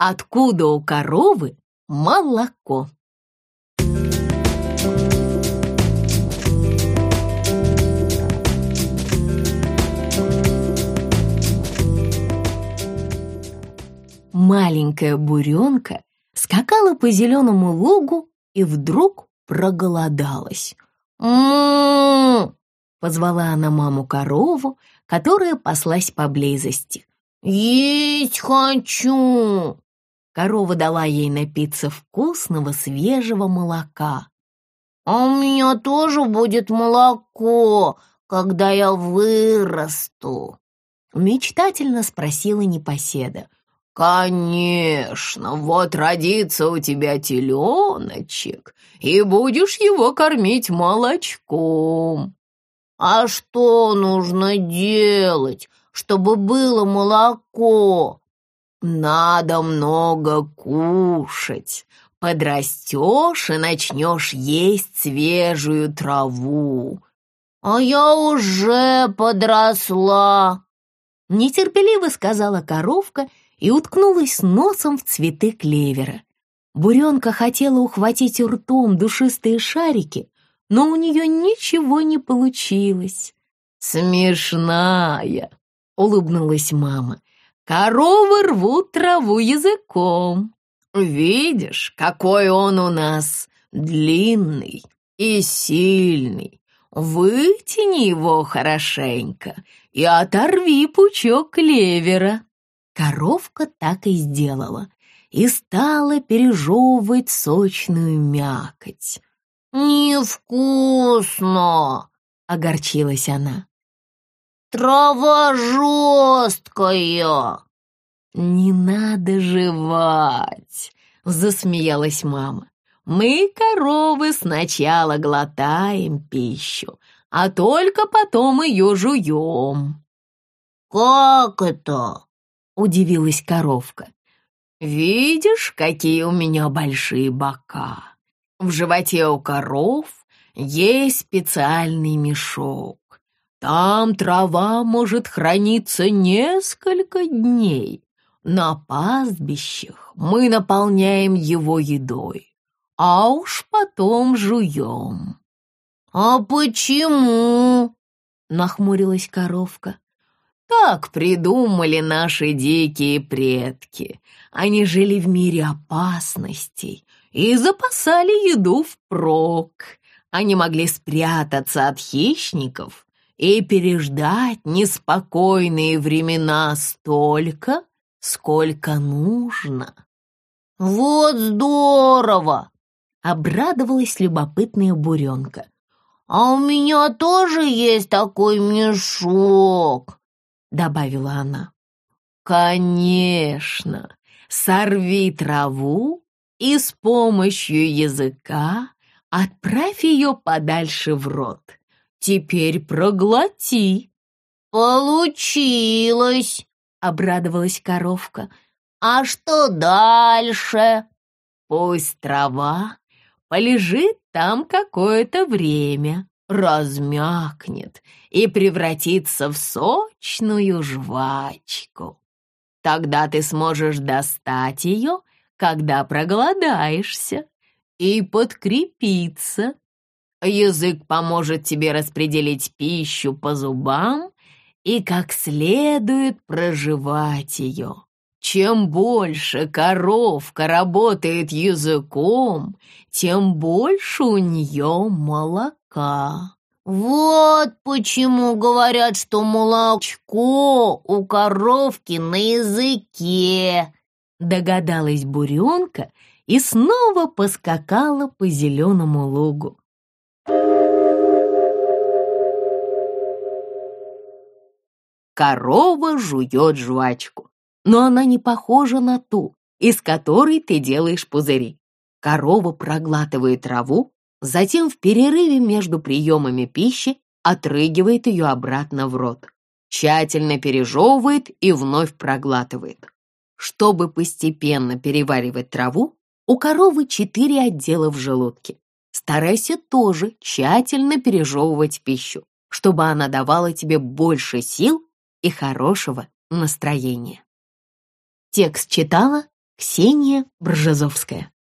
Откуда у коровы молоко? Маленькая буренка скакала по зеленому лугу и вдруг проголодалась. м позвала она маму-корову, которая паслась поблизости. «Есть хочу!» Корова дала ей напиться вкусного свежего молока. «А у меня тоже будет молоко, когда я вырасту?» Мечтательно спросила непоседа. «Конечно, вот родится у тебя теленочек, и будешь его кормить молочком». «А что нужно делать, чтобы было молоко?» «Надо много кушать. Подрастешь и начнешь есть свежую траву». «А я уже подросла», — нетерпеливо сказала коровка и уткнулась носом в цветы клевера. Буренка хотела ухватить ртом душистые шарики, но у нее ничего не получилось. «Смешная!» — улыбнулась мама. «Коровы рвут траву языком. Видишь, какой он у нас длинный и сильный. Вытяни его хорошенько и оторви пучок клевера». Коровка так и сделала и стала пережевывать сочную мякоть. «Невкусно!» — огорчилась она. «Трава жесткая!» «Не надо жевать!» — засмеялась мама. «Мы, коровы, сначала глотаем пищу, а только потом ее жуем». «Как это?» удивилась коровка. «Видишь, какие у меня большие бока? В животе у коров есть специальный мешок. Там трава может храниться несколько дней. На пастбищах мы наполняем его едой, а уж потом жуем». «А почему?» — нахмурилась коровка. Так придумали наши дикие предки. Они жили в мире опасностей и запасали еду впрок. Они могли спрятаться от хищников и переждать неспокойные времена столько, сколько нужно. «Вот здорово!» — обрадовалась любопытная буренка. «А у меня тоже есть такой мешок!» — добавила она. «Конечно! Сорви траву и с помощью языка отправь ее подальше в рот. Теперь проглоти». «Получилось!» — обрадовалась коровка. «А что дальше?» «Пусть трава полежит там какое-то время, размякнет и превратится в сочную жвачку. Тогда ты сможешь достать ее, когда проголодаешься, и подкрепиться. Язык поможет тебе распределить пищу по зубам и как следует проживать ее. Чем больше коровка работает языком, тем больше у нее молока. Вот почему говорят, что молочко у коровки на языке. Догадалась буренка и снова поскакала по зеленому лугу. Корова жует жвачку но она не похожа на ту, из которой ты делаешь пузыри. Корова проглатывает траву, затем в перерыве между приемами пищи отрыгивает ее обратно в рот, тщательно пережевывает и вновь проглатывает. Чтобы постепенно переваривать траву, у коровы четыре отдела в желудке. Старайся тоже тщательно пережевывать пищу, чтобы она давала тебе больше сил и хорошего настроения. Текст читала Ксения Бржазовская